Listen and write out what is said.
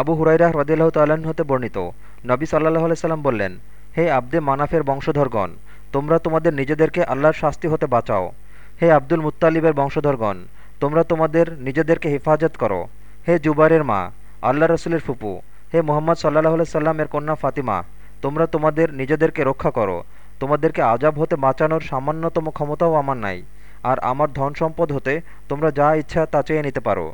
আবু হুরাইরা হ্রদিল্লাহ তাল্লাহ্ন হতে বর্ণিত। নবী সাল্লাহ আলাইসাল্লাম বললেন, হে আব্দে মানাফের বংশধরগণ, তোমরা তোমাদের নিজেদেরকে আল্লাহর শাস্তি হতে বাঁচাও। হে আব্দুল মুত্তালিবের বংশধরগণ, তোমরা তোমাদের নিজেদেরকে হেফাজত করো। হে জুবারের মা আল্লাহ রসুলের ফুপু, হে মোহাম্মদ সাল্লাহ সাল্লামের কন্যা ফাতিমা, তোমরা তোমাদের নিজেদেরকে রক্ষা করো। তোমাদেরকে আজাব হতে বাঁচানোর সামান্যতম ক্ষমতাও আমার নাই। আর আমার ধন সম্পদ হতে তোমরা যা ইচ্ছা তা চেয়ে নিতে পারো।